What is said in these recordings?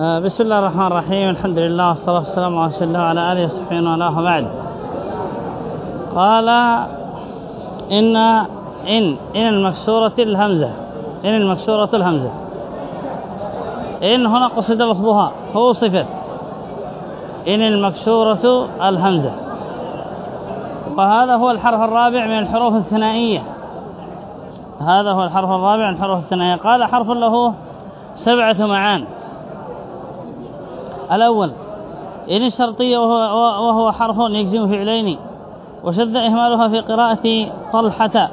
آه، بسم الله الرحمن الرحيم. الحمد لله والصلاة والسلام على رسول الله وعلى آله وصحبه وعلى بعد قال إن إن إن المكسورة الهمزة. إن المكسورة الهمزة. إن هنا قصد لفظها هو صفة. إن المكسورة الهمزة. وهذا هو الحرف الرابع من الحروف الثنائية. هذا هو الحرف الرابع من الحروف الثنائية. قال حرف له سبعة معان. الأول إن الشرطية وهو, وهو حرف يجزم فعلين وشد إهمالها في قراءة طلحة.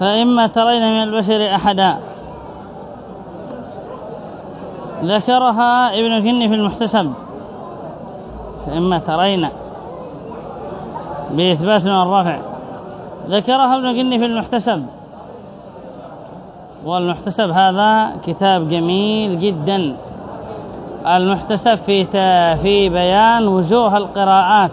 فإما ترين من البشر أحدا. ذكرها ابن الجن في المحتسب. فإما ترين. بإثبات الرافع ذكرها ابن الجن في المحتسب. والمحتسب هذا كتاب جميل جدا. المحتسب في في بيان وجوه القراءات.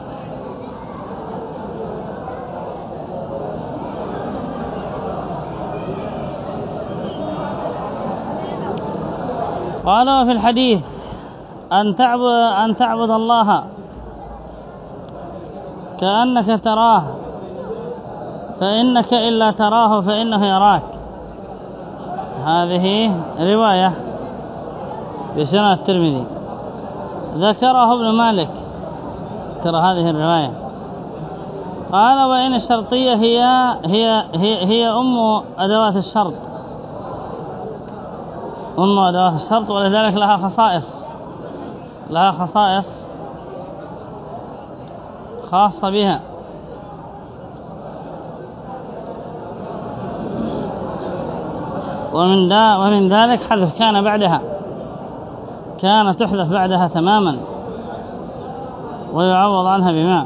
قال وفي الحديث أن تعبد, أن تعبد الله كأنك تراه فإنك إلا تراه فإنه يراك. هذه رواية. بسنة الترمذي. ذكره ابن مالك. ترى هذه الرواية. قال وإن الشرطية هي هي هي, هي أم أدوات الشرط. أم أدوات الشرط ولذلك لها خصائص. لها خصائص خاصة بها. ومن, ومن ذلك حذف كان بعدها. كان تحذف بعدها تماما ويعوض عنها بما.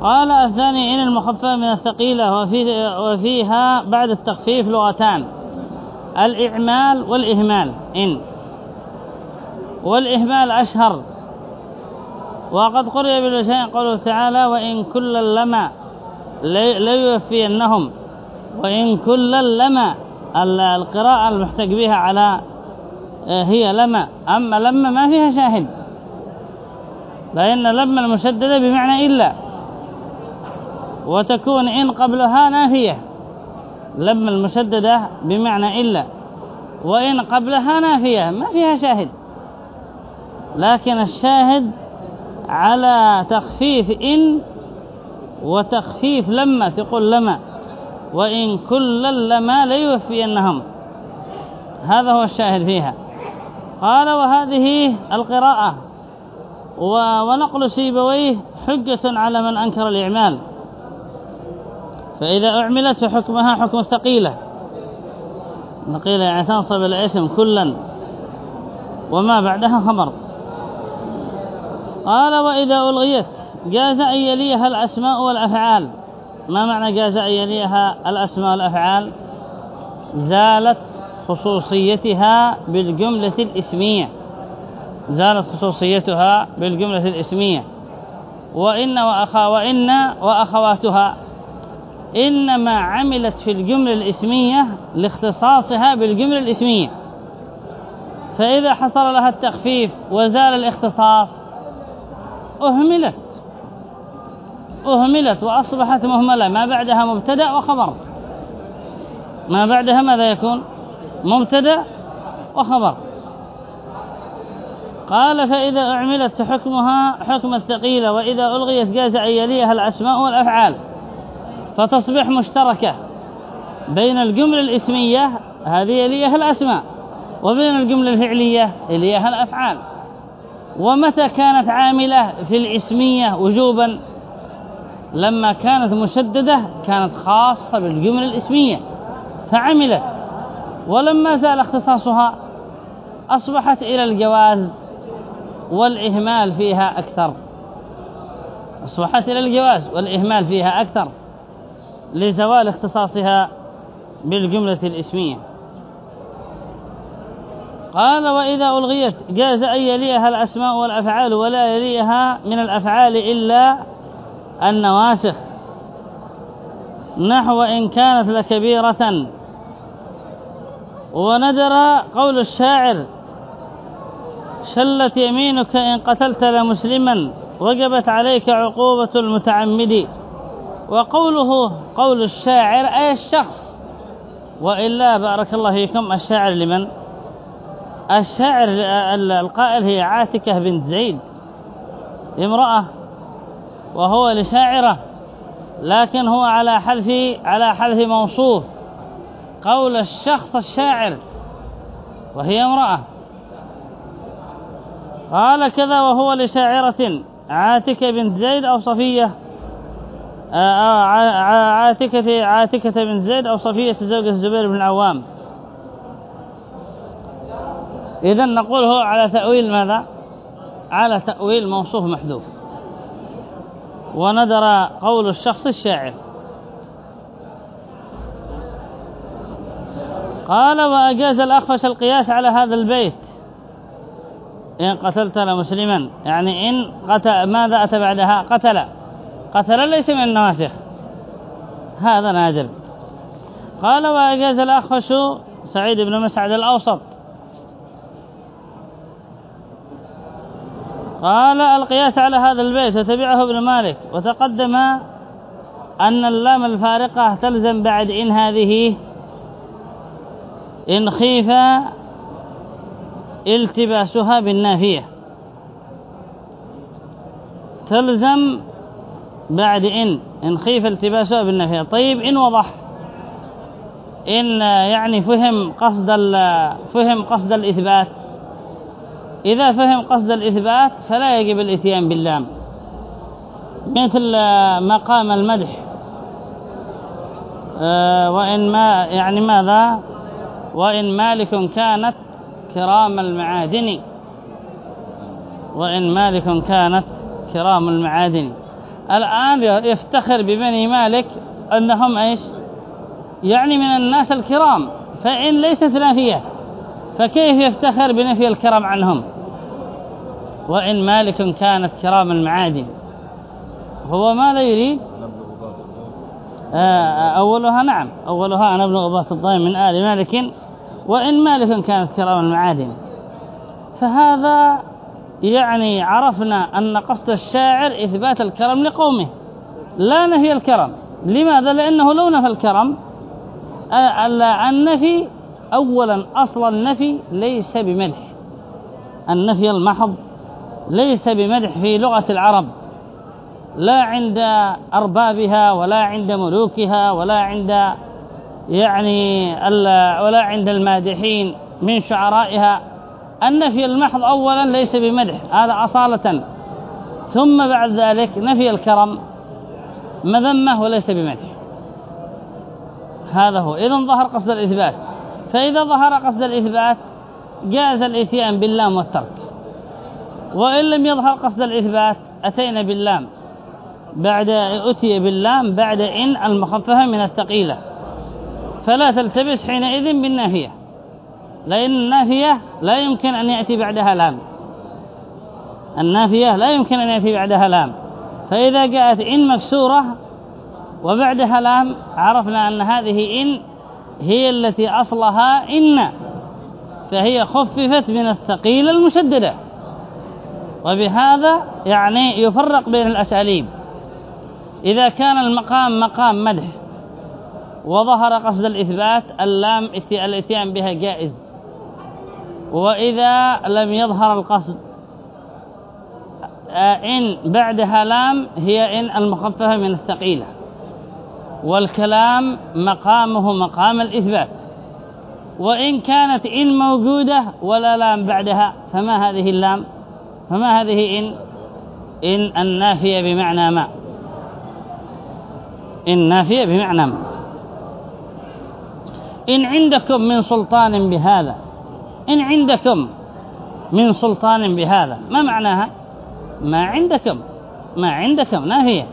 قال الثاني إن المخفف من الثقيلة وفي وفيها بعد التخفيف لغتان الإعمال والإهمال. إن والإهمال أشهر. وقد قرئ بالشيء قوله تعالى وإن كل لما ليوفينهم وإن كل لما القراءة المحتج بها على هي لما. أما لما ما فيها شاهد. لأن لما المشددة بمعنى إلا. وتكون إن قبلها نافية. لما المشددة بمعنى إلا. وإن قبلها نافية. ما فيها شاهد. لكن الشاهد على تخفيف إن وتخفيف لما. تقول لما. وإن كل لما ليوفينهم. هذا هو الشاهد فيها. قال وهذه القراءة. ونقل سيبويه حجة على من أنكر الإعمال. فإذا أعملت حكمها حكم ثقيلة. نقيل يعني تنصب الاسم كلا. وما بعدها خمر. قال وإذا ألغيت جاز أن يليها الأسماء والأفعال. ما معنى جاز أن يليها الأسماء والأفعال؟ زالت خصوصيتها بالجملة الإسمية. زالت خصوصيتها بالجملة الإسمية. وإن وأخا وإن وأخواتها. إنما عملت في الجملة الإسمية لاختصاصها بالجملة الإسمية. فإذا حصل لها التخفيف وزال الاختصاص أهملت. أهملت وأصبحت مهملة. ما بعدها مبتدأ وخبر. ما بعدها ماذا يكون؟ مبتدا وخبر. قال فإذا أعملت حكمها حكم الثقيلة وإذا ألغيت جاز أن يليها الأسماء والأفعال فتصبح مشتركة بين الجملة الإسمية هذه يليها الأسماء وبين الجملة الفعلية يليها الأفعال. ومتى كانت عاملة في الإسمية وجوبا؟ لما كانت مشددة كانت خاصة بالجملة الإسمية فعملت. ولما زال اختصاصها أصبحت إلى الجواز والإهمال فيها أكثر. أصبحت إلى الجواز والإهمال فيها أكثر لزوال اختصاصها بالجملة الإسمية. قال وإذا ألغيت جاز أن يليها الأسماء والأفعال ولا يليها من الأفعال إلا النواسخ. نحو إن كانت لكبيرة وندر قول الشاعر شلت يمينك إن قتلت لمسلما وجبت عليك عقوبة المتعمد. وقوله قول الشاعر أي الشخص وإلا بارك الله فيكم الشاعر لمن؟ الشاعر القائل هي عاتكة بنت زيد امرأة وهو لشاعرة لكن هو على حذف على حذف موصوف. قول الشخص الشاعر وهي امرأة. قال كذا وهو لشاعرة عاتكة بنت زيد أو صفية آه، آه، عاتكة عاتكة بنت زيد أو صفية زوجة الزبير بن العوام. إذا نقول هو على تأويل ماذا؟ على تأويل موصوف محذوف. وندر قول الشخص الشاعر. قال وأجاز الأخفش القياس على هذا البيت. إن قتلت لمسلما. يعني إن قتل ماذا أتى بعدها؟ قتل. قتل ليس من النواسخ. هذا نادر. قال وأجاز الأخفش سعيد بن مسعد الأوسط. قال القياس على هذا البيت وتبعه ابن مالك. وتقدم أن اللام الفارقة تلزم بعد إن هذه إن خيف التباسها بالنافية. تلزم بعد إن إن خيف التباسها بالنافية. طيب إن وضح. إن يعني فهم قصد فهم قصد الإثبات. إذا فهم قصد الإثبات فلا يجب الإتيان باللام. مثل مقام المدح. آه، وإن ما يعني ماذا؟ وإن مالك كانت كرام المعادن. وإن مالك كانت كرام المعادن. الآن يفتخر ببني مالك أنهم إيش؟ يعني من الناس الكرام. فإن ليست نافية فكيف يفتخر بنفي الكرم عنهم؟ وإن مالك كانت كرام المعادن. هو ماذا يريد؟ آه، أولها نعم أولها أنا ابن غباط الضيم من آل مالك وإن مالك كانت كرام المعادن فهذا يعني عرفنا أن قصد الشاعر إثبات الكرم لقومه. لا نفي الكرم. لماذا؟ لأنه لو نفى الكرم آه، النفي أولا أصل النفي ليس بمدح. النفي المحض ليس بمدح في لغة العرب. لا عند أربابها ولا عند ملوكها ولا عند يعني ولا عند المادحين من شعرائها النفي المحض أولا ليس بمدح هذا أصالة. ثم بعد ذلك نفي الكرم مذمة وليس بمدح. هذا هو. إذن ظهر قصد الإثبات. فإذا ظهر قصد الإثبات جاز الإتيان باللام والترك. وإن لم يظهر قصد الإثبات أتينا باللام. بعد أتي باللام بعد إن المخففة من الثقيلة. فلا تلتبس حينئذ بالنافية لأن النافية لا يمكن أن يأتي بعدها لام. النافية لا يمكن أن يأتي بعدها لام. فإذا جاءت إن مكسورة وبعدها لام عرفنا أن هذه إن هي التي أصلها إن فهي خففت من الثقيلة المشددة وبهذا يعني يفرق بين الأساليب. إذا كان المقام مقام مدح وظهر قصد الإثبات اللام الاتيان بها جائز. وإذا لم يظهر القصد آه، إن بعدها لام هي إن المخففة من الثقيلة. والكلام مقامه مقام الإثبات. وإن كانت إن موجودة ولا لام بعدها فما هذه اللام؟ فما هذه إن؟ إن النافية بمعنى ما. إن نافية بمعنى ما. إن عندكم من سلطان بهذا. إن عندكم من سلطان بهذا. ما معناها؟ ما عندكم. ما عندكم. نافية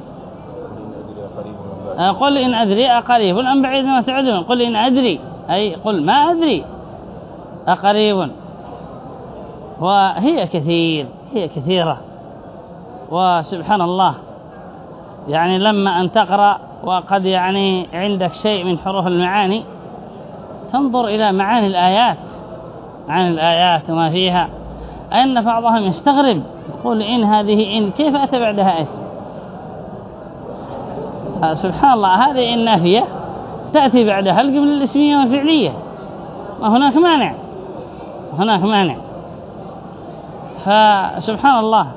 قل إن أدري أقريب أم بعيد ما تعدون. قل إن أدري. أي قل ما أدري. أقريب. وهي كثير. هي كثيرة. وسبحان الله. يعني لما أن تقرأ وقد يعني عندك شيء من حروف المعاني تنظر إلى معاني الآيات عن الآيات وما فيها. أن بعضهم يستغرب يقول إن هذه إن كيف أتى بعدها اسم سبحان الله هذه إن نافية تأتي بعدها القبل الإسمية والفعلية؟ وهناك مانع هناك مانع. فسبحان الله.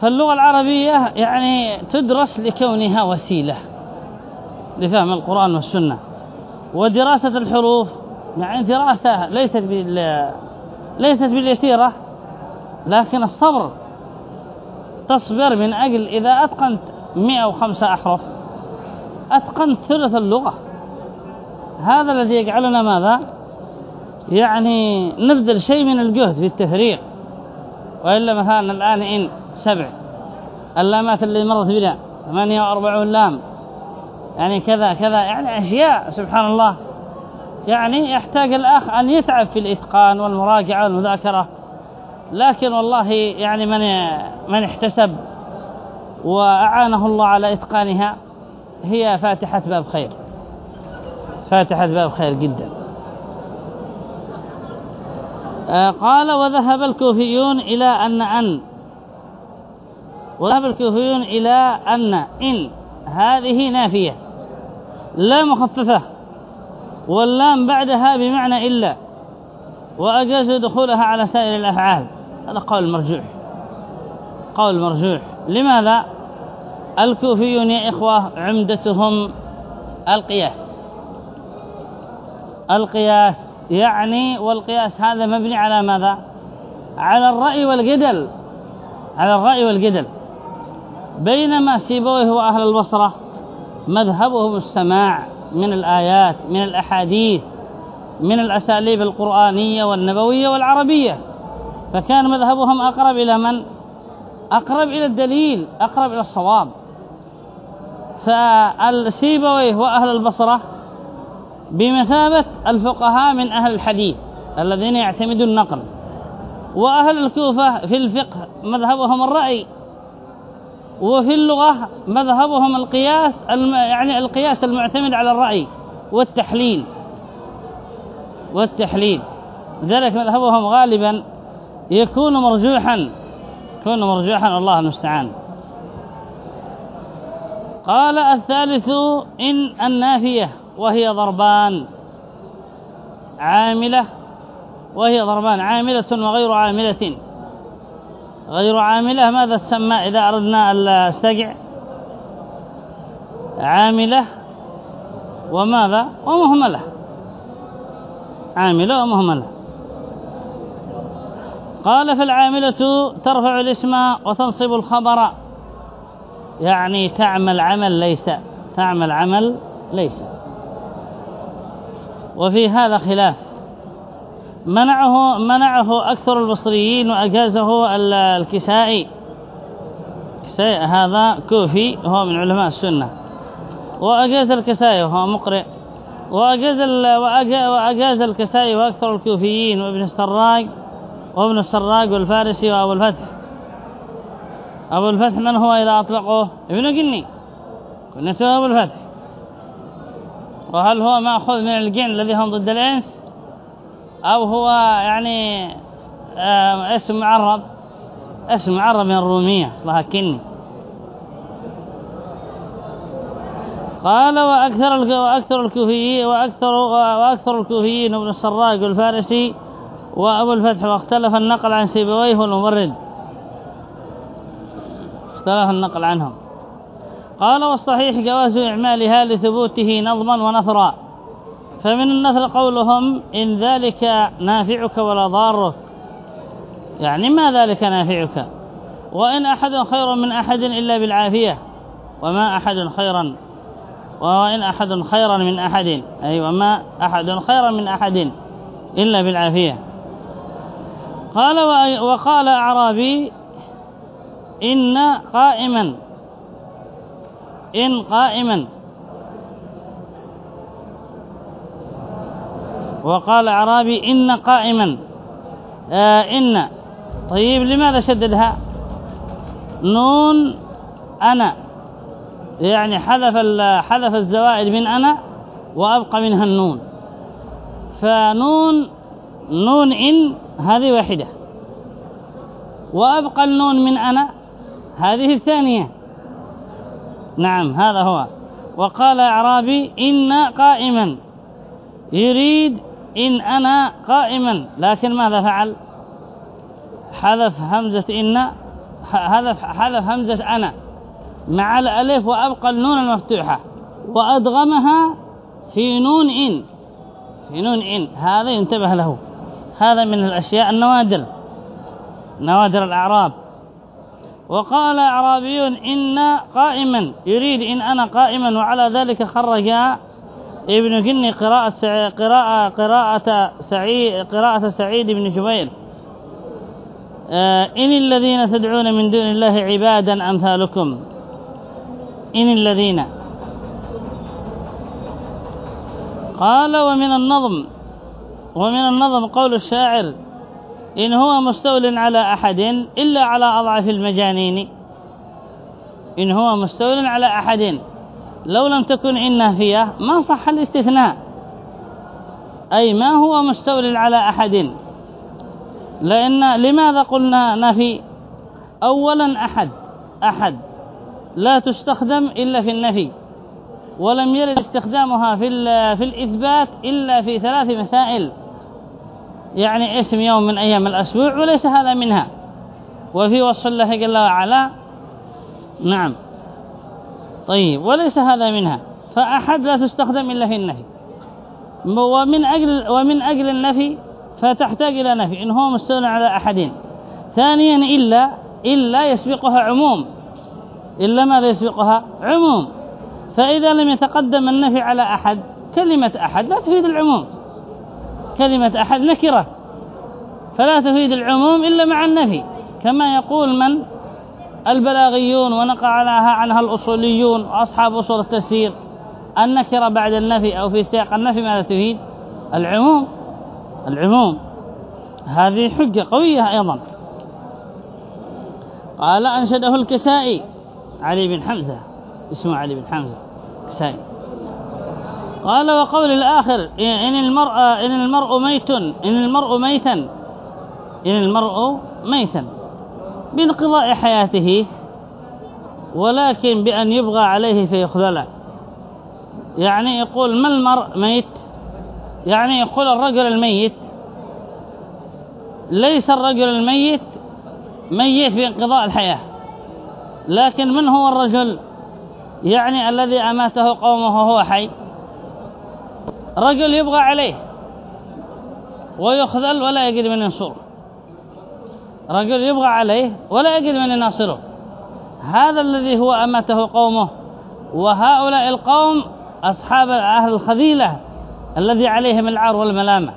فاللغة العربية يعني تدرس لكونها وسيلة. لفهم القرآن والسنة. ودراسة الحروف يعني دراسة ليست بال ليست باليسيرة لكن الصبر تصبر من أجل إذا أتقنت 105 أحرف أتقنت ثلث اللغة. هذا الذي يجعلنا ماذا؟ يعني نبذل شيء من الجهد في التفريق وإلا مثلا الآن إن سبع اللامات اللي مرت بنا ثمانية وأربعون لام يعني كذا كذا يعني أشياء سبحان الله يعني يحتاج الأخ أن يتعب في الإتقان والمراجعة والمذاكرة. لكن والله يعني من من احتسب وأعانه الله على إتقانها هي فاتحة باب خير. فاتحة باب خير جدا. آه، قال وذهب الكوفيون إلى أن أن. وذهب الكوفيون إلى أن إن. هذه نافية. لا مخففة واللام بعدها بمعنى إلا وأجازوا دخولها على سائر الأفعال. هذا قول مرجوح. قول مرجوح. لماذا؟ الكوفيون يا إخوة عمدتهم القياس. القياس يعني والقياس هذا مبني على ماذا؟ على الرأي والجدل. على الرأي والجدل. بينما سيبويه وأهل البصرة مذهبهم السماع من الآيات من الأحاديث من الأساليب القرآنية والنبوية والعربية. فكان مذهبهم أقرب إلى من؟ أقرب إلى الدليل أقرب إلى الصواب. فالسيبويه وأهل البصرة بمثابة الفقهاء من أهل الحديث الذين يعتمدون النقل. وأهل الكوفة في الفقه مذهبهم الرأي وفي اللغة مذهبهم القياس يعني القياس المعتمد على الرأي والتحليل. والتحليل. لذلك مذهبهم غالبا يكون مرجوحا. يكون مرجوحا الله المستعان. قال الثالث إن النافية وهي ضربان عاملة وهي ضربان عاملة وغير عاملة. غير عاملة ماذا تسمى إذا أردنا السجع عاملة وماذا؟ ومهملة. عاملة ومهملة. قال فالعاملة ترفع الاسم وتنصب الخبر. يعني تعمل عمل ليس تعمل عمل ليس. وفي هذا خلاف. منعه منعه أكثر البصريين وأجازه الكسائي. هذا كوفي هو من علماء السنة. وأجاز الكسائي وهو مقرئ. وأجاز, وأجاز الكسائي وأكثر الكوفيين وابن السراج وابن السراج والفارسي وأبو الفتح. أبو الفتح من هو إذا أطلقوه؟ ابن قني كنته أبو الفتح. وهل هو مأخذ من الجن الذي هم ضد الإنس؟ أو هو يعني آه، اسم معرب اسم معرب من الرومية أصلها كني. قال وأكثر وأكثر الكوفيين وأكثر وأكثر الكوفيين ابن السراج والفارسي وأبو الفتح واختلف النقل عن سيبويه والمبرد اختلف النقل عنهم. قال والصحيح جواز إعمالها لثبوته نظما ونثرا. فمن النثر قولهم إن ذلك نافعك ولا ضارك. يعني ما ذلك نافعك؟ وإن أحد خير من أحد إلا بالعافية. وما أحد خيرا. وإن أحد خيرا من أحد. أي وما أحد خيرا من أحد إلا بالعافية. قال وقال أعرابي إن قائما. إن قائما. وقال أعرابي إن قائما. آه إن. طيب لماذا شددها؟ نون أنا. يعني حذف حذف الزوائد من أنا وأبقى منها النون. فنون نون إن هذه واحدة. وأبقى النون من أنا هذه الثانية. نعم هذا هو. وقال أعرابي إن قائما. يريد إن أنا قائما لكن ماذا فعل؟ حذف همزة إن حذف, حذف همزة أنا مع الألف وأبقى النون المفتوحة وأدغمها في نون إن في نون إن هذا ينتبه له. هذا من الأشياء النوادر نوادر الأعراب. وقال أعرابي إن قائما يريد إن أنا قائما وعلى ذلك خرج ابن جني قراءة قراءة قراءة سعيد قراءة سعيد بن جبير. آه، إن الذين تدعون من دون الله عبادا أمثالكم. إن الذين. قال ومن النظم ومن النظم قول الشاعر إن هو مستول على أحد إلا على أضعف المجانين. إن هو مستول على أحد لو لم تكن إن نافية ما صح الاستثناء. أي ما هو مستول على أحد؟ لأن لماذا قلنا نفي؟ أولا أحد أحد لا تستخدم إلا في النفي ولم يرد استخدامها في في الإثبات إلا في ثلاث مسائل. يعني اسم يوم من أيام الأسبوع وليس هذا منها. وفي وصف الله جل وعلا نعم. طيب وليس هذا منها. فأحد لا تستخدم إلا في النفي. ومن أجل, ومن أجل النفي فتحتاج إلى نفي إن هو مستولى على أحدين. ثانيا إلا إلا يسبقها عموم. إلا ماذا يسبقها؟ عموم. فإذا لم يتقدم النفي على أحد كلمة أحد لا تفيد العموم. كلمة أحد نكرة. فلا تفيد العموم إلا مع النفي. كما يقول من البلاغيون ونقع عنها الأصوليون وأصحاب أصول التسيير النكرة بعد النفي أو في سياق النفي ماذا تفيد؟ العموم. العموم. هذه حجة قوية أيضا. قال أنشده الكسائي علي بن حمزة. اسمه علي بن حمزة. كسائي. قال وقول الآخر إن المرء إن المرء ميت إن المرء ميتا. إن المرء ميتا. بانقضاء حياته ولكن بأن يبغى عليه فيخذله. يعني يقول ما المرء ميت؟ يعني يقول الرجل الميت. ليس الرجل الميت ميت بانقضاء الحياة لكن من هو الرجل؟ يعني الذي أماته قومه وهو حي. رجل يبغى عليه ويخذل ولا يجد من ينصره. رجل يبغى عليه ولا يجد من يناصره. هذا الذي هو أمته قومه. وهؤلاء القوم أصحاب أهل الخذيلة الذي عليهم العار والملامة.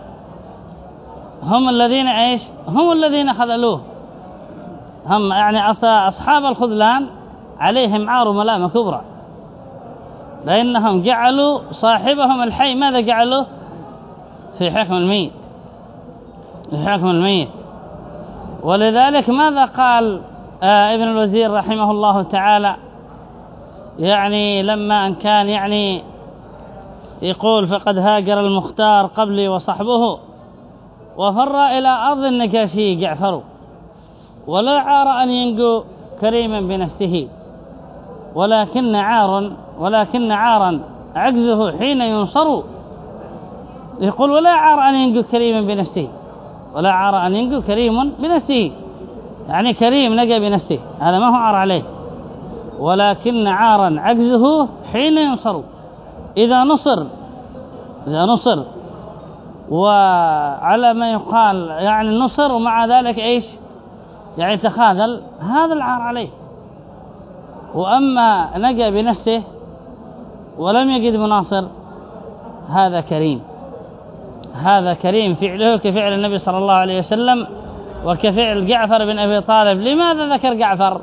هم الذين إيش؟ هم الذين خذلوه. هم يعني أصحاب الخذلان عليهم عار وملامة كبرى. لأنهم جعلوا صاحبهم الحي ماذا جعلوا في حكم الميت. في حكم الميت. ولذلك ماذا قال آه ابن الوزير رحمه الله تعالى؟ يعني لما أن كان يعني يقول فقد هاجر المختار قبلي وصحبه وفر إلى أرض النجاشي جعفر ولا عار أن ينجو كريما بنفسه ولكن عار ولكن عارا عجزه حين ينصر. يقول ولا عار أن ينجو كريما بنفسه. ولا عار أن ينجو كريم بنفسه يعني كريم نجا بنفسه هذا ما هو عار عليه. ولكن عارا عجزه حين ينصر. إذا نصر إذا نصر. وعلى ما يقال يعني نصر ومع ذلك إيش؟ يعني تخاذل. هذا العار عليه. وأما نجا بنفسه ولم يجد مناصر هذا كريم. هذا كريم فعله كفعل النبي صلى الله عليه وسلم وكفعل جعفر بن أبي طالب. لماذا ذكر جعفر؟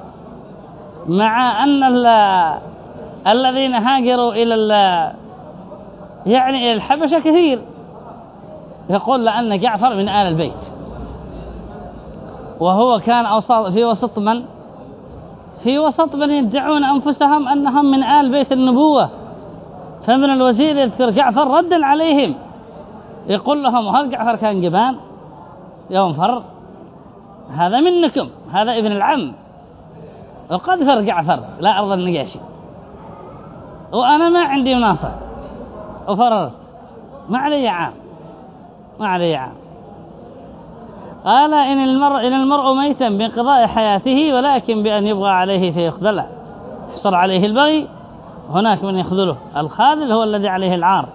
مع أن الذين هاجروا إلى يعني إلى الحبشة كثير. يقول لأن جعفر من آل البيت. وهو كان في وسط من؟ في وسط من يدعون أنفسهم أنهم من آل بيت النبوة. فمن الوزير يذكر جعفر ردا عليهم. يقول لهم هل جعفر كان جبان؟ يوم فر. هذا منكم هذا ابن العم. وقد فر جعفر لا أرض النجاشي. وأنا ما عندي مناصر وفررت. ما علي عام. ما علي عام. قال إن المرء, إن المرء ميتا بانقضاء حياته ولكن بأن يبغى عليه فيخذله. يحصل عليه البغي هناك من يخذله. الخاذل هو الذي عليه العار.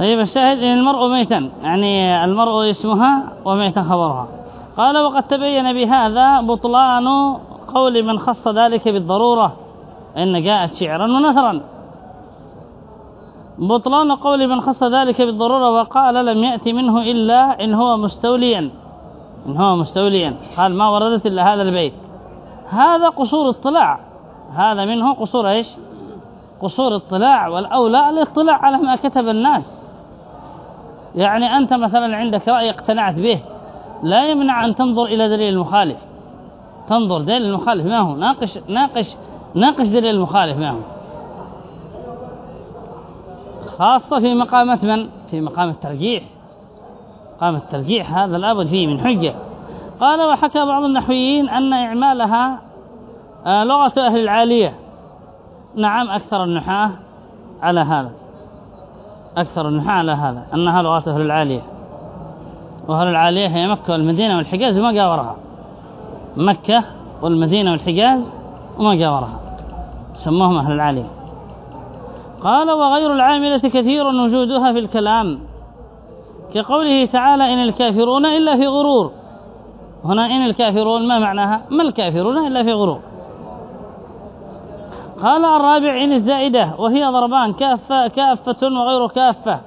طيب الشاهد إن المرء ميتا يعني المرء اسمها وميتا خبرها. قال وقد تبين بهذا بطلان قول من خص ذلك بالضرورة إن جاءت شعرا ونثرا. بطلان قول من خص ذلك بالضرورة وقال لم يأتي منه إلا إن هو مستوليا. إن هو مستوليا. قال ما وردت إلا هذا البيت. هذا قصور اطلاع. هذا منه قصور إيش؟ قصور اطلاع والأولى الاطلاع على ما كتب الناس. يعني أنت مثلا عندك رأي اقتنعت به لا يمنع أن تنظر إلى دليل المخالف. تنظر دليل المخالف ما هو؟ ناقش ناقش ناقش دليل المخالف ما هو؟ خاصة في مقامة من؟ في مقام الترجيح. مقام الترجيح هذا لابد فيه من حجة. قال وحكى بعض النحويين أن إعمالها آه، لغة أهل العالية. نعم أكثر النحاة على هذا. أكثر النحاة على هذا أنها لغة أهل العالية. وأهل العالية هي مكة والمدينة والحجاز وما جاورها مكة والمدينة والحجاز وما جاورها سموهم أهل العالية. قال وغير العاملة كثير وجودها في الكلام. كقوله تعالى إن الكافرون إلا في غرور. هنا إن الكافرون ما معناها؟ ما الكافرون إلا في غرور. قال الرابع إن الزائدة وهي ضربان كافة, كافة وغير كافة.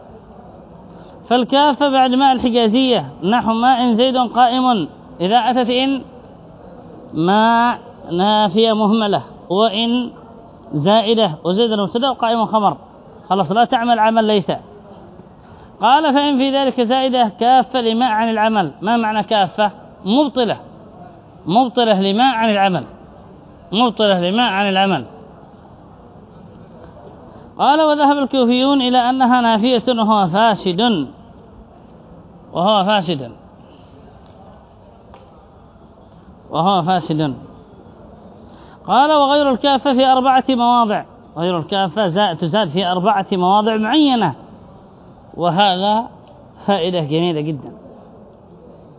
فالكافة بعد ماء الحجازية نحو ماء زيد قائم. إذا أتت إن ما نافية مهملة وإن زائدة وزيد المبتدا وقائم خمر. خلاص لا تعمل عمل ليس. قال فإن في ذلك زائدة كافة لماء عن العمل. ما معنى كافة؟ مبطلة. مبطلة لماء عن العمل. مبطلة لماء عن العمل. قال وذهب الكوفيون إلى أنها نافية وهو فاسد. وهو فاسد. وهو فاسد. قال وغير الكافة في أربعة مواضع. غير الكافة تزاد في أربعة مواضع معينة. وهذا فائدة جميلة جدا.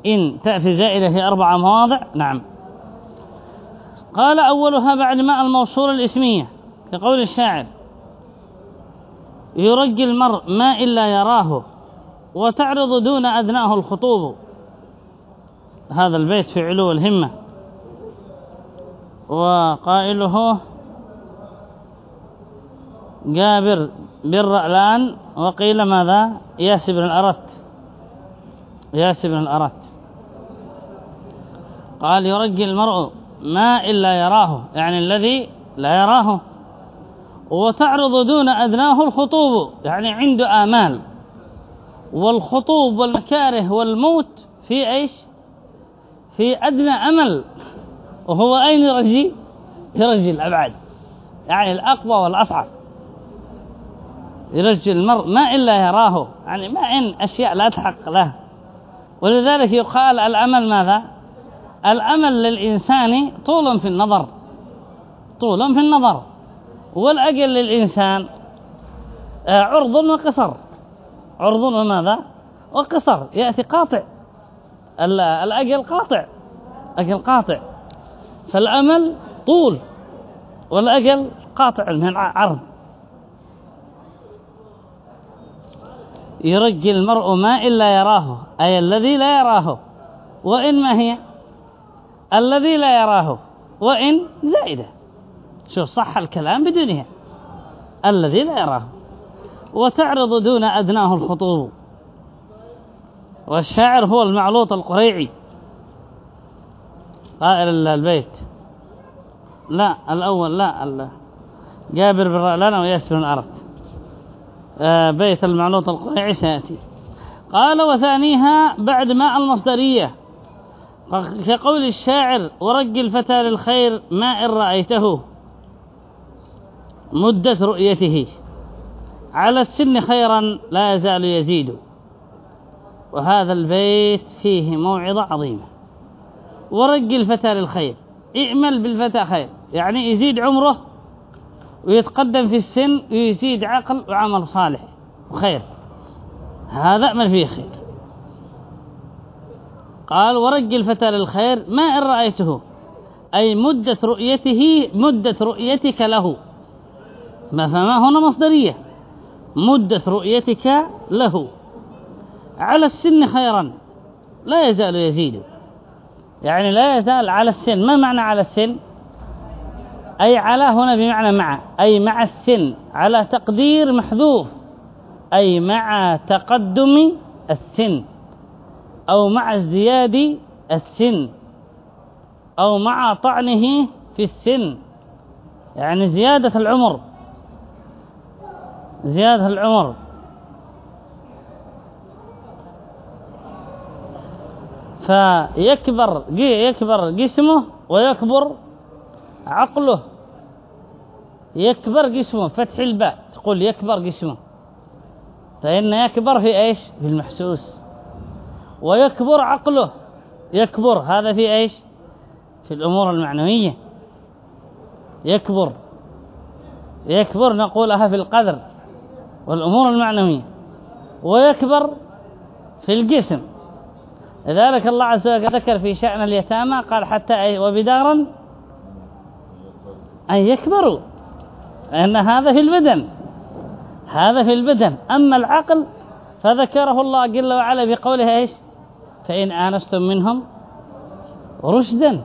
إن تأتي زائدة في أربع مواضع نعم. قال أولها بعد ما الموصول الإسمية كقول الشاعر. يرجي المرء ما إلا يراه وتعرض دون أدناه الخطوب. هذا البيت في علو الهمة. وقائله جابر بن رألان وقيل ماذا؟ ياس بن الأرت. ياس بن الأرت. قال يرجي المرء ما إلا يراه يعني الذي لا يراه. وتعرض دون أدناه الخطوب يعني عنده آمال. والخطوب والمكاره والموت في إيش؟ في أدنى أمل. وهو أين يرجي؟ يرجي الأبعد يعني الأقوى والأصعب. يرجي المرء ما إلا يراه يعني ما إن أشياء لا تحق له. ولذلك يقال الأمل ماذا؟ الأمل للإنسان طول في النظر. طول في النظر. والأجل للإنسان آه، عرض وقصر. عرض وماذا؟ وقصر. يأتي قاطع. الأجل قاطع. أجل قاطع. فالأمل طول. والأجل قاطع من عرض. يرجي المرء ما إلا يراه. أي الذي لا يراه. وإن ما هي؟ الذي لا يراه. وإن زائدة. شوف صح الكلام بدونها الذي لا يراه. وتعرض دون أدناه الخطوب. والشاعر هو المعلوط القريعي. قائل البيت. لا الأول لا جابر بن رألان وياسر أرت آه، بيت المعلوط القريعي سيأتي. قال وثانيها بعد ماء المصدرية. كقول الشاعر ورج الفتى للخير ما إن رأيته. مدة رؤيته. على السن خيرا لا يزال يزيد. وهذا البيت فيه موعظة عظيمة. ورق الفتى للخير. اعمل بالفتى خير. يعني يزيد عمره ويتقدم في السن ويزيد عقل وعمل صالح وخير. هذا أمل فيه خير. قال ورق الفتى للخير. ما إن رأيته؟ أي مدة رؤيته مدة رؤيتك له. ما فما هنا مصدرية. مدة رؤيتك له. على السن خيرا. لا يزال يزيد. يعني لا يزال على السن. ما معنى على السن؟ أي على هنا بمعنى مع. أي مع السن. على تقدير محذوف. أي مع تقدم السن. أو مع ازدياد السن. أو مع طعنه في السن. يعني زيادة العمر. زيادة العمر فيكبر يكبر جسمه ويكبر عقله. يكبر جسمه فتح الباء تقول يكبر جسمه. فإن يكبر في إيش؟ في المحسوس. ويكبر عقله يكبر هذا في إيش؟ في الأمور المعنوية. يكبر يكبر نقولها في القدر. والأمور المعنوية. ويكبر في الجسم. لذلك الله عز وجل ذكر في شأن اليتامى قال حتى وبدارا أن يكبروا. أن هذا في البدن. هذا في البدن. أما العقل فذكره الله جل وعلا بقوله إيش؟ فإن آنستم منهم رشدا.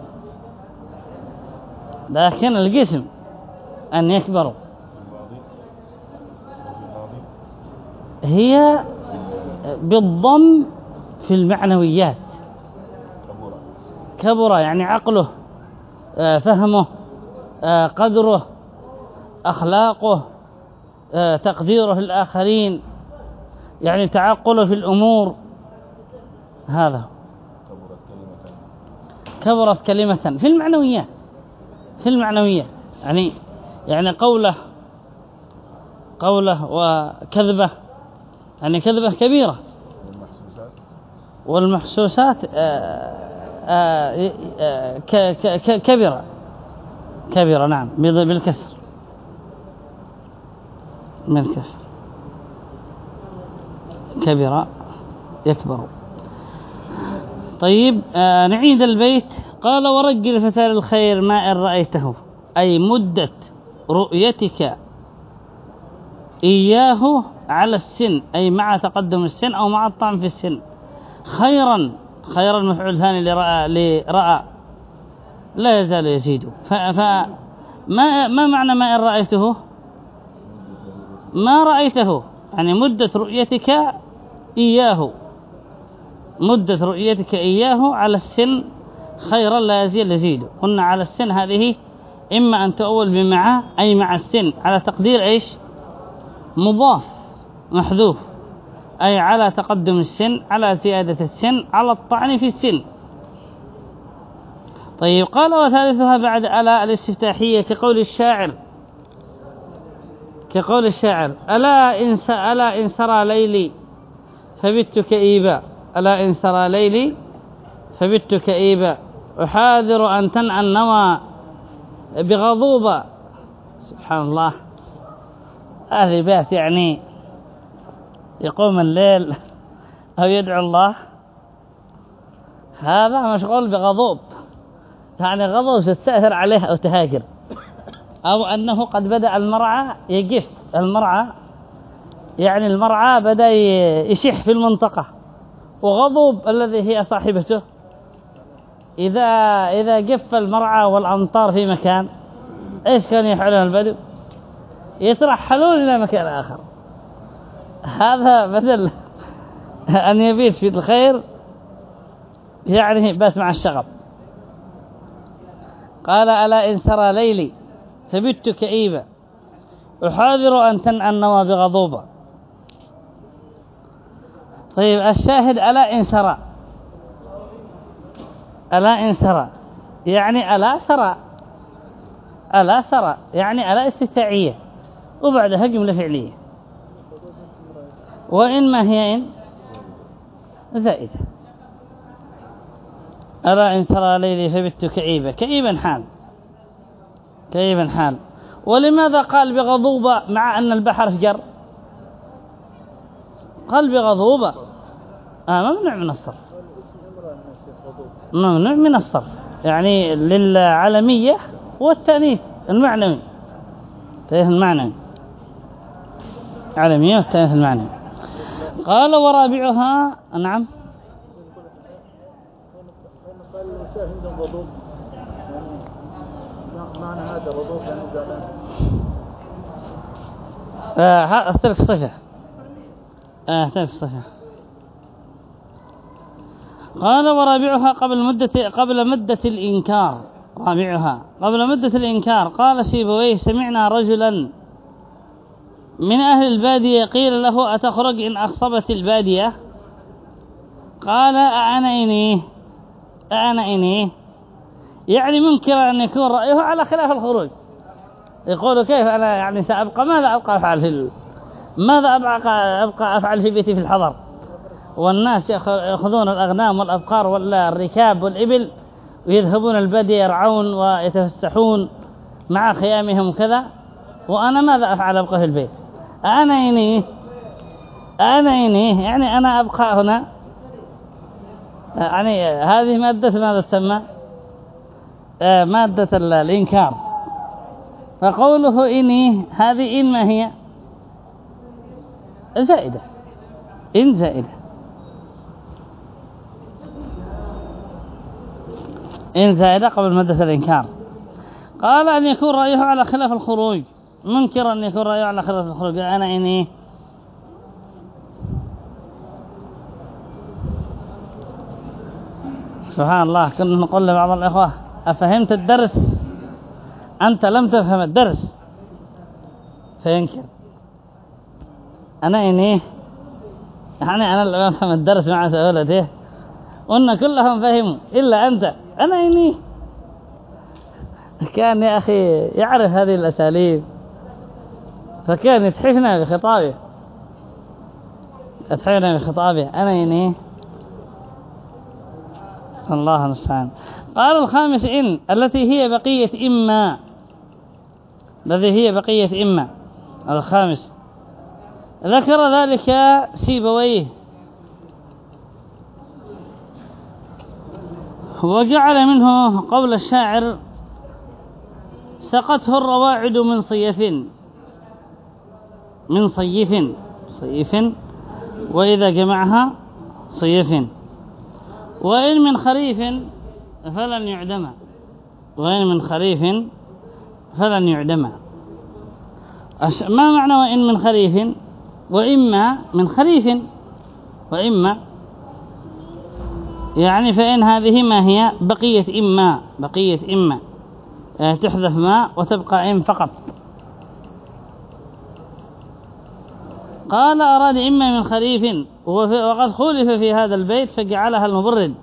لكن الجسم أن يكبروا. هي بالضم في المعنويات. كبر يعني عقله آه، فهمه آه، قدره أخلاقه آه، تقديره الآخرين يعني تعقله في الأمور. هذا. كبرت كلمة في المعنويات في المعنويات. يعني يعني قوله قوله وكذبه. يعني كذبة كبيرة. والمحسوسات آه، آه، آه، كبيرة. كبيرة نعم. بالكسر. من الكسر كبيرة. يكبر. طيب نعيد البيت. قال ورجل فتى الخير ما إن رأيته. أي مدة رؤيتك إياه على السن أي مع تقدم السن أو مع الطعم في السن. خيرا خيرا مفعول ثاني لرأى, لرأى. لا يزال يزيد. فما ما معنى ما إن رأيته؟ ما رأيته. يعني مدة رؤيتك إياه. مدة رؤيتك إياه على السن خيرا لا يزيل يزيد. قلنا على السن هذه إما أن تؤول بمعه أي مع السن. على تقدير إيش؟ مضاف. محذوف. أي على تقدم السن على زيادة السن على الطعن في السن. طيب قال وثالثها بعد ألا الاستفتاحية كقول الشاعر. كقول الشاعر ألا إن ألا إن سرى ليلي فبت كئيبا. ألا إن سرى ليلي فبت كئيبا. أحاذر أن تنأى النوى بغضوبة سبحان الله. هذه بيت يعني يقوم الليل أو يدعو الله هذا مشغول بغضوب. يعني غضب ستأثر عليه أو تهاجر. أو أنه قد بدأ المرعى يقف المرعى يعني المرعى بدأ يشح في المنطقة. وغضب الذي هي صاحبته إذا إذا قف المرعى والأمطار في مكان إيش كان يفعلون البدو؟ يترحلون إلى مكان آخر. هذا مثل أن يبيت في الخير يعني بات مع الشغب. قال ألا إن سرى ليلي فبت كئيبا. أحاذر أن تنأى النوى بغضوبة طيب الشاهد ألا إن سرى. ألا إن سرى. يعني ألا سرى. ألا سرى. يعني ألا استفتاعية وبعدها جملة فعلية. وإن ما هي إن؟ زائدة. أرى إن سرى ليلي فبت كئيبة. كئيبا حال. كئيبا حال. ولماذا قال بغضوبة مع أن البحر فجر؟ قال بغضوبة آه ممنوع من الصرف. ممنوع من الصرف. يعني للعالمية والتأنيث المعنوي. تأنيث المعنوي. عالمية والتأنيث المعنوي. قال ورابعها نعم. معنى هذا يعني آه تلك الصفة آه تلك الصفة قال ورابعها قبل مدة قبل مدة الإنكار. رابعها قبل مدة الإنكار. قال سيبويه سمعنا رجلا من أهل البادية قيل له أتخرج إن أخصبت البادية؟ قال أنا إني أنا إني يعني ممكن أن يكون رأيه على خلاف الخروج. يقول كيف أنا يعني سأبقى؟ ماذا أبقى أفعل في ماذا أبقى, أبقى أفعل في بيتي في الحضر؟ والناس يأخذون الأغنام والأبقار ولا الركاب والإبل ويذهبون البادية يرعون ويتفسحون مع خيامهم كذا. وأنا ماذا أفعل أبقى في البيت؟ أنا إني أنا إني يعني أنا أبقى هنا. يعني هذه مادة ماذا تسمى؟ آه، مادة الإنكار. فقوله إني هذه إن ما هي؟ زائدة. إن زائدة. إن زائدة قبل مادة الإنكار. قال أن يكون رأيه على خلاف الخروج. منكر أن يكون رأيه على خلاف الخروج أنا إني سبحان الله كنا نقول لبعض الإخوة أفهمت الدرس؟ أنت لم تفهم الدرس. فينكر. أنا إني يعني أنا اللي أفهم الدرس مع سؤالته. وأن كلهم فهموا إلا أنت. أنا إني. كان يا أخي يعرف هذه الأساليب. فكان يتحفنا بخطابه؟ يتحفنا بخطابه. أنا إني الله المستعان. قال الخامس إن التي هي بقية إما. الذي هي بقية إما. الخامس. ذكر ذلك سيبويه. وجعل منه قول الشاعر سقته الرواعد من صيف. من صيف صيف وإذا جمعها صيف. وإن من خريف فلن يعدم. وإن من خريف فلن يعدم. ما معنى وإن من خريف؟ وإما من خريف. وإما يعني فإن هذه ما هي؟ بقية إما بقية إما. يعني تحذف ما وتبقى إم فقط. قال أراد إما من خريف وقد خولف في هذا البيت فجعلها المبرد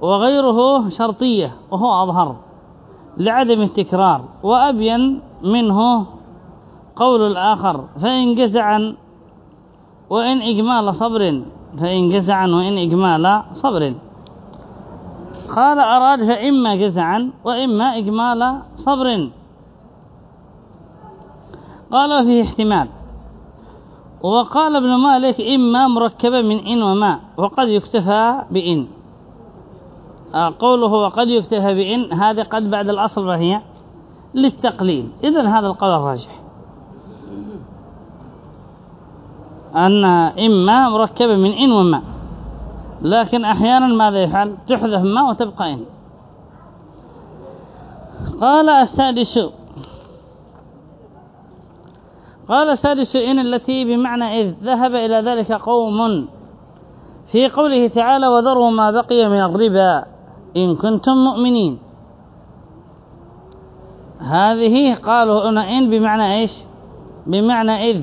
وغيره شرطية وهو أظهر لعدم التكرار وأبين منه قول الآخر فإن جزعا وإن إجمال صبر فإن جزعا وإن إجمال صبر. قال أراد فإما جزعا وإما إجمال صبر. قال فيه احتمال. وقال ابن مالك إما مركبة من إن وما وقد يكتفى بإن. آه، قوله وقد يكتفى بإن هذا قد بعد الأصل وهي للتقليل. إذن هذا القول الراجح. أن إما مركبة من إن وما. لكن أحيانا ماذا يفعل؟ تحذف ما وتبقى إن. قال السادس قال السادس إن التي بمعنى إذ ذهب إلى ذلك قوم في قوله تعالى وذروا ما بقي من الربا إن كنتم مؤمنين. هذه قالوا هنا إن بمعنى إيش؟ بمعنى إذ.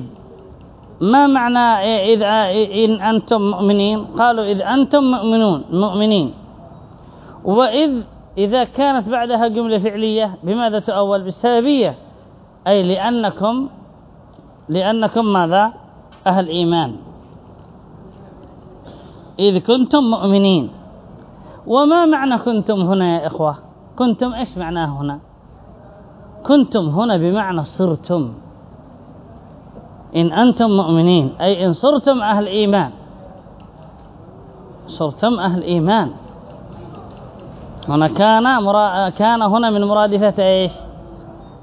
ما معنى إذ إن أنتم مؤمنين؟ قالوا إذ أنتم مؤمنون مؤمنين. وإذ إذا كانت بعدها جملة فعلية بماذا تؤول؟ بالسببية أي لأنكم لأنكم ماذا؟ أهل إيمان. إذ كنتم مؤمنين. وما معنى كنتم هنا يا إخوة؟ كنتم إيش معناه هنا؟ كنتم هنا بمعنى صرتم. إن أنتم مؤمنين أي إن صرتم أهل إيمان. صرتم أهل إيمان. هنا كان مرا... كان هنا من مرادفة إيش؟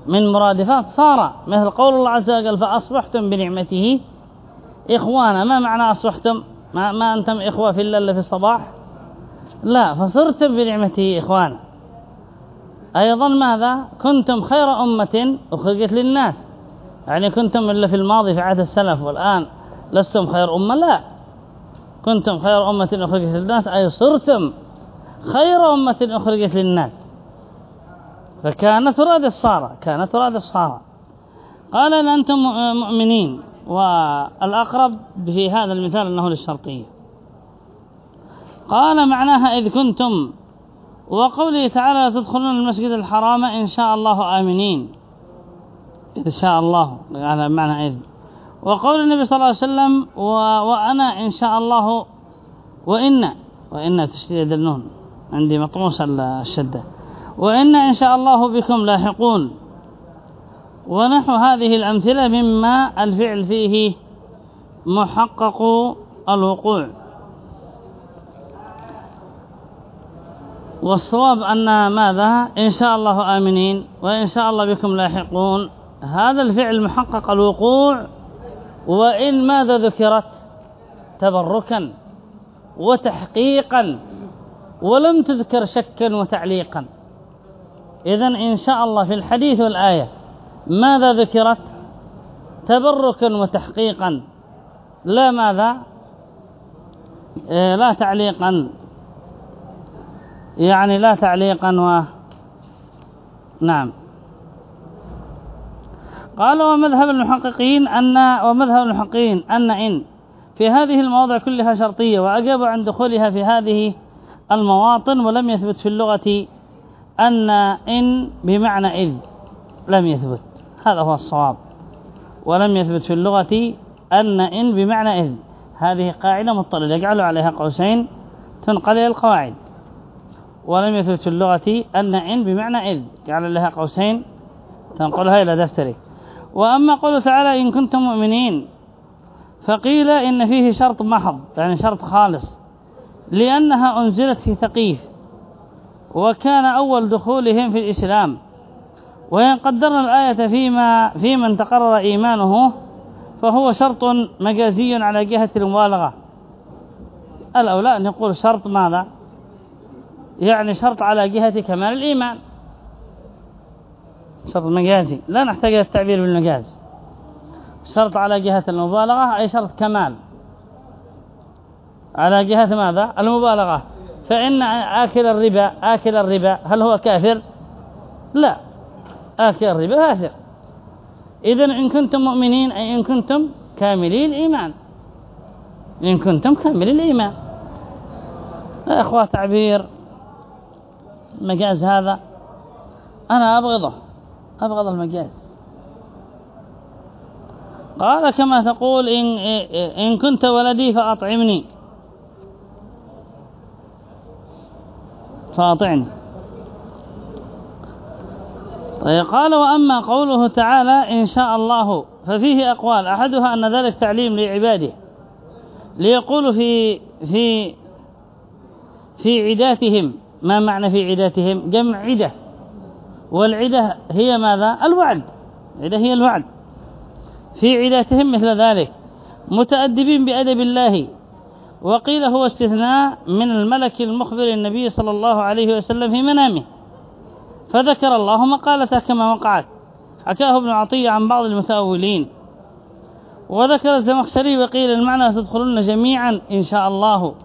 من مرادفات صار مثل قول الله عز وجل فأصبحتم بنعمته إخوانا. ما معنى أصبحتم؟ ما, ما أنتم إخوة في الليل في الصباح؟ لا فصرتم بنعمته إخوانا. أيضا ماذا؟ كنتم خير أمة أخرجت للناس. يعني كنتم إلا في الماضي في عهد السلف والآن لستم خير أمة؟ لا. كنتم خير أمة أخرجت للناس أي صرتم خير أمة أخرجت للناس. فكانت ترادف صار كانت ترادف صار قال أن أنتم مؤمنين. والأقرب في هذا المثال أنه للشرطية قال معناها إذ كنتم وقوله تعالى تدخلون المسجد الحرام إن شاء الله آمنين. إن شاء الله على معنى إذ. وقول النبي صلى الله عليه وسلم و... وأنا إن شاء الله وإن وإن تشديد النون. عندي مطموس الشدة. وإن إن شاء الله بكم لاحقون. ونحو هذه الأمثلة مما الفعل فيه محقق الوقوع. والصواب أن ماذا؟ إن شاء الله آمنين وإن شاء الله بكم لاحقون. هذا الفعل محقق الوقوع وإن ماذا ذكرت؟ تبركا وتحقيقا ولم تذكر شكا وتعليقا. إذا إن شاء الله في الحديث والآية ماذا ذكرت؟ تبركا وتحقيقا. لا ماذا؟ إيه، لا تعليقا. يعني لا تعليقا و نعم. قال ومذهب المحققين أن ومذهب المحققين أن إن في هذه المواضع كلها شرطية وأجاب عن دخولها في هذه المواطن ولم يثبت في اللغة أن إن بمعنى إذ لم يثبت. هذا هو الصواب. ولم يثبت في اللغة أن إن بمعنى إذ. هذه قاعدة مضطردة يجعل عليها قوسين تنقل إلى القواعد. ولم يثبت في اللغة أن إن بمعنى إذ. جعل لها قوسين تنقلها إلى دفترك وأما قوله تعالى إن كنتم مؤمنين فقيل إن فيه شرط محض يعني شرط خالص لأنها أنزلت في ثقيف. وكان أول دخولهم في الإسلام. وإن قدرنا الآية فيما في من تقرر إيمانه فهو شرط مجازي على جهة المبالغة. الأولى أن نقول شرط ماذا؟ يعني شرط على جهة كمال الإيمان. شرط مجازي. لا نحتاج إلى التعبير بالمجاز. شرط على جهة المبالغة أي شرط كمال. على جهة ماذا؟ المبالغة. فإن آكل الربا آكل الربا هل هو كافر؟ لا. آكل الربا فاسق. إذن إن كنتم مؤمنين أي إن كنتم كاملي الإيمان. إن كنتم كاملي الإيمان. يا أخوة تعبير مجاز هذا. أنا أبغضه. أبغض المجاز. قال كما تقول إن, إن كنت ولدي فأطعمني. فأطعني طيب قال وأما قوله تعالى إن شاء الله. ففيه أقوال. أحدها أن ذلك تعليم لعباده ليقول في في في عداتهم. ما معنى في عداتهم؟ جمع عدة. والعدة هي ماذا؟ الوعد. عدة هي الوعد. في عداتهم مثل ذلك. متأدبين بأدب الله. وقيل هو استثناء من الملك المخبر النبي صلى الله عليه وسلم في منامه. فذكر الله مقالته كما وقعت. حكاه ابن عطية عن بعض المتأولين. وذكر الزمخشري وقيل المعنى تدخلون جميعا إن شاء الله.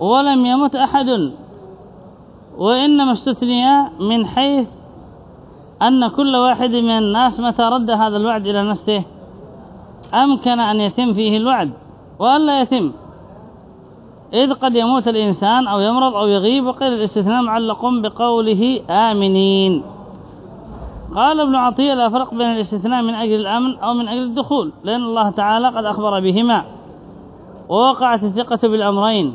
ولم يمت أحد. وإنما استثني من حيث أن كل واحد من الناس متى رد هذا الوعد إلى نفسه. أمكن أن يتم فيه الوعد. وأن لا يتم. إذ قد يموت الإنسان أو يمرض أو يغيب وقيل الاستثناء معلق بقوله آمنين. قال ابن عطية لا فرق بين الاستثناء من أجل الأمن أو من أجل الدخول لأن الله تعالى قد أخبر بهما. ووقعت الثقة بالأمرين.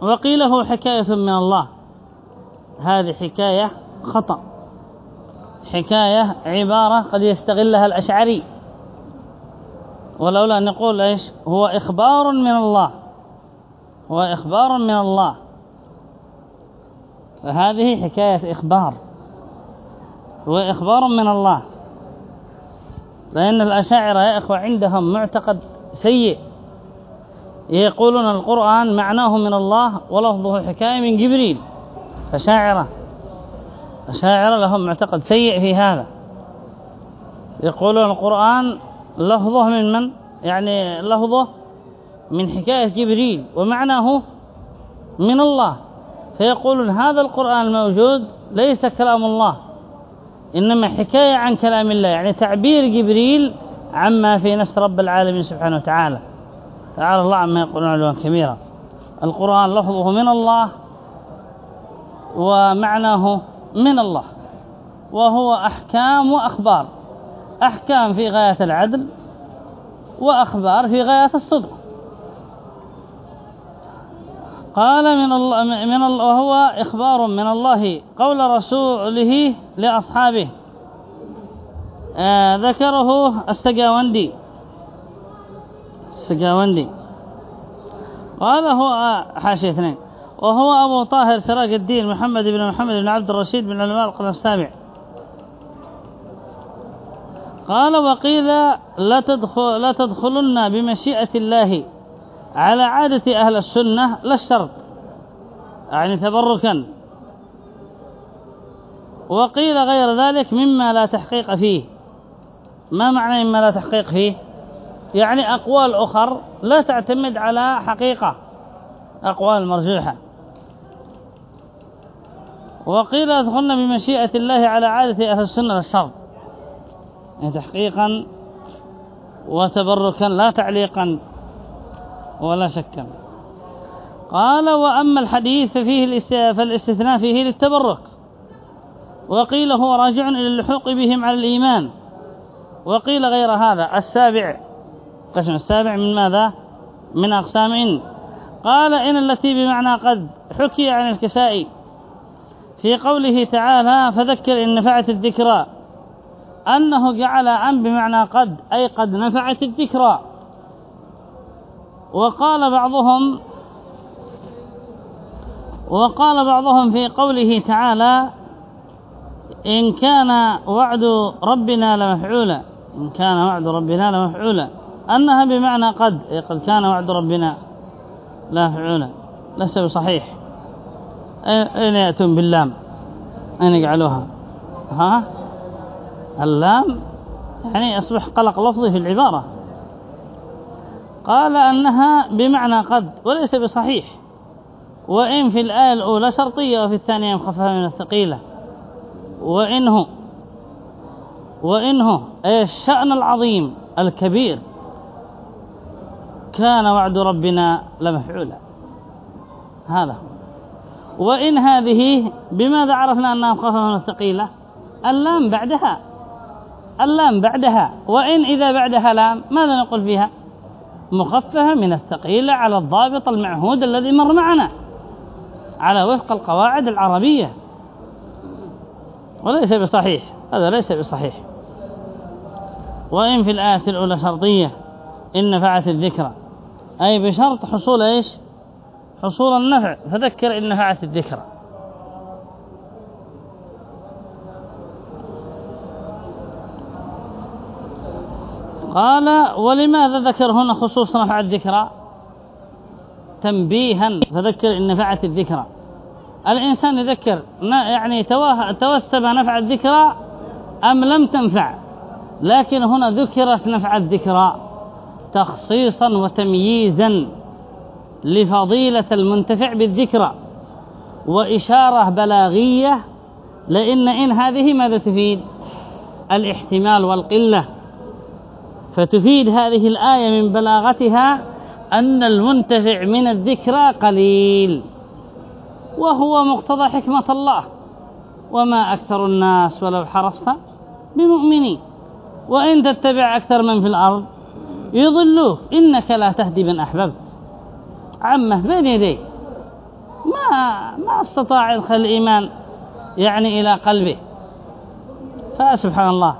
وقيل هو حكاية من الله. هذه حكاية خطأ. حكاية عبارة قد يستغلها الأشعري. ولولا أن نقول إيش؟ هو إخبار من الله. هو إخبار من الله. فهذه حكاية إخبار. هو إخبار من الله. لأن الأشاعرة يا إخوة عندهم معتقد سيء. يقولون القرآن معناه من الله ولفظه حكاية من جبريل. فشاعرة أشاعرة لهم معتقد سيء في هذا. يقولون القرآن لفظه من من؟ يعني لفظه من حكاية جبريل ومعناه من الله. فيقولون هذا القرآن الموجود ليس كلام الله إنما حكاية عن كلام الله يعني تعبير جبريل عما في نفس رب العالمين سبحانه وتعالى. تعالى الله عما يقولون علوا كبيرا. القرآن لفظه من الله ومعناه من الله وهو أحكام وأخبار. أحكام في غاية العدل وأخبار في غاية الصدق. قال من الله من الله وهو إخبار من الله قول رسوله لأصحابه. آه ذكره السجاوندي. السجاوندي. قال هو حاشية اثنين. وهو أبو طاهر سراج الدين محمد بن محمد بن عبد الرشيد من علماء القرن السابع. قال وقيل لا, تدخل لا تدخلن بمشيئة الله. على عادة أهل السنة لا الشرط. يعني تبركا. وقيل غير ذلك مما لا تحقيق فيه. ما معنى مما لا تحقيق فيه؟ يعني أقوال أخر لا تعتمد على حقيقة. أقوال مرجوحة. وقيل ادخلنا بمشيئة الله على عادة أهل السنة للشرط يعني تحقيقا وتبركا لا تعليقا. ولا شكا قال وأما الحديث فيه فالاستثناء فيه للتبرك. وقيل هو راجع إلى اللحوق بهم على الإيمان. وقيل غير هذا السابع. قسم السابع من ماذا؟ من أقسام إن. قال إن التي بمعنى قد حكي عن الكسائي في قوله تعالى فذكر إن نفعت الذكرى. أنه جعل عن بمعنى قد أي قد نفعت الذكرى. وقال بعضهم وقال بعضهم في قوله تعالى إن كان وعد ربنا لمفعولا إن كان وعد ربنا لمفعولا. أنها بمعنى قد قد كان وعد ربنا لمفعولا. ليس بصحيح. أين يأتون باللام؟ أين يجعلوها؟ ها؟ اللام يعني أصبح قلق لفظي في العبارة. قال أنها بمعنى قد وليس بصحيح وإن في الآية الأولى شرطية وفي الثانية مخففة من الثقيلة. وإنه وإنه أي الشأن العظيم الكبير كان وعد ربنا لمفعولا. هذا وإن هذه بماذا عرفنا أنها مخففة من الثقيلة؟ اللام بعدها اللام بعدها. وإن إذا بعدها لام ماذا نقول فيها؟ مخففة من الثقيلة على الضابط المعهود الذي مر معنا على وفق القواعد العربية. وليس بصحيح هذا ليس بصحيح. وإن في الآية الأولى شرطية إن نفعت الذكرى أي بشرط حصول إيش؟ حصول النفع. فذكر إن نفعت الذكرى قال ولماذا ذكر هنا خصوص رفع الذكرى؟ تنبيها فذكر إن نفعت الذكرى. الإنسان يذكر يعني توسب نفع الذكرى أم لم تنفع. لكن هنا ذكرت نفع الذكرى تخصيصا وتمييزا لفضيلة المنتفع بالذكرى. وإشارة بلاغية لأن إن هذه ماذا تفيد؟ الاحتمال والقلة. فتفيد هذه الآية من بلاغتها أن المنتفع من الذكرى قليل وهو مقتضى حكمة الله. وما أكثر الناس ولو حرصت بمؤمنين. وإن تتبع أكثر من في الأرض يضلوك إنك لا تهدي من أحببت. عمه بين يدي ما ما استطاع يدخل الإيمان يعني إلى قلبه. فسبحان الله.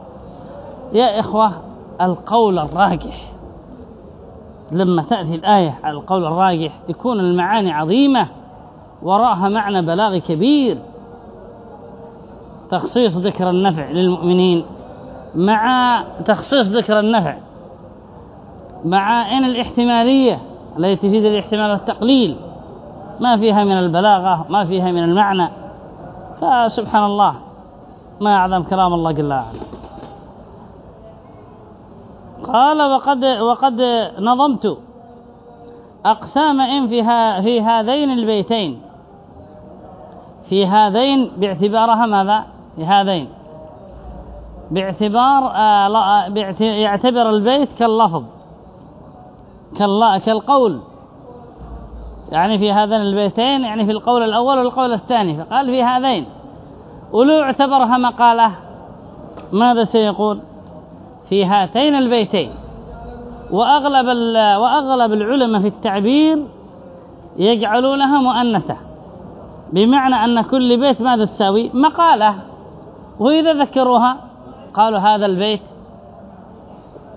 يا إخوة القول الراجح. لما تأتي الآية على القول الراجح يكون المعاني عظيمة وراها معنى بلاغي كبير. تخصيص ذكر النفع للمؤمنين. مع تخصيص ذكر النفع مع إن الاحتمالية التي تفيد الاحتمال التقليل ما فيها من البلاغة ما فيها من المعنى. فسبحان الله ما أعظم كلام الله جل وعلا. قال وقد وقد نظمت أقسام إن في, في هذين البيتين. في هذين باعتبارها ماذا؟ في هذين. باعتبار آه يعتبر البيت كاللفظ كالقول. يعني في هذين البيتين يعني في القول الأول والقول الثاني. فقال في هذين. ولو اعتبرها مقالة. ماذا سيقول؟ في هاتين البيتين. وأغلب, وأغلب العلماء في التعبير يجعلونها مؤنثة. بمعنى أن كل بيت ماذا تساوي مقالة. وإذا ذكروها قالوا هذا البيت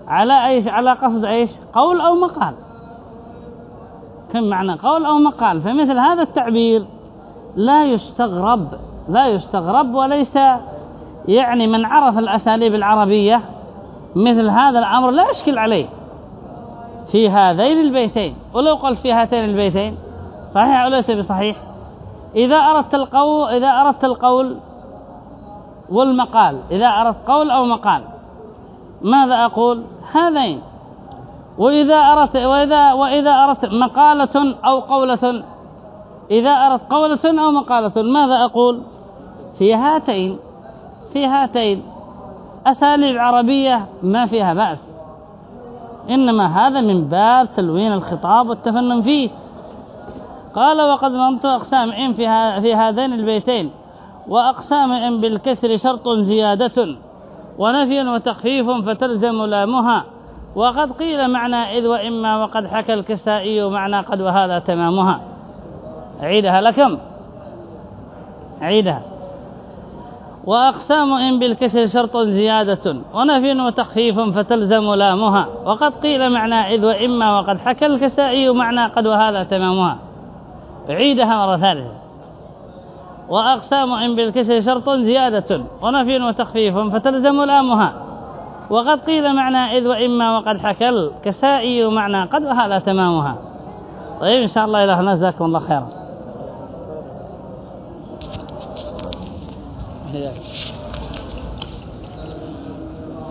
على إيش على قصد إيش؟ قول أو مقال. كم معنى قول أو مقال؟ فمثل هذا التعبير لا يستغرب لا يستغرب وليس يعني من عرف الأساليب العربية مثل هذا الأمر لا يشكل عليه. في هذين البيتين. ولو قلت في هاتين البيتين صحيح أو ليس بصحيح؟ إذا أردت القول إذا أردت القول والمقال إذا أردت قول أو مقال ماذا أقول؟ هذين. وإذا أردت وإذا وإذا أردت مقالة أو قولة إذا أردت قولة أو مقالة ماذا أقول؟ في هاتين. في هاتين. أساليب عربية ما فيها بأس. إنما هذا من باب تلوين الخطاب والتفنن فيه. قال وقد نمت أقسام إن في, في هذين البيتين وأقسام إن بالكسر شرط زيادة ونفي وتخفيف فتلزم لامها. وقد قيل معنى إذ وإما وقد حكى الكسائي معنى قد وهذا تمامها. عيدها لكم. عيدها. وأقسام إن بالكسر شرط زيادة ونفي وتخفيف فتلزم لامها. وقد قيل معنى إذ وإما وقد حكى الكسائي معنى قد وهذا تمامها. عيدها مرة ثالثة. وأقسام إن بالكسر شرط زيادة ونفي وتخفيف فتلزم لامها. وقد قيل معنى إذ وإما وقد حكى الكسائي معنى قد وهذا تمامها. طيب إن شاء الله إلهنا جزاكم الله خيرا. 对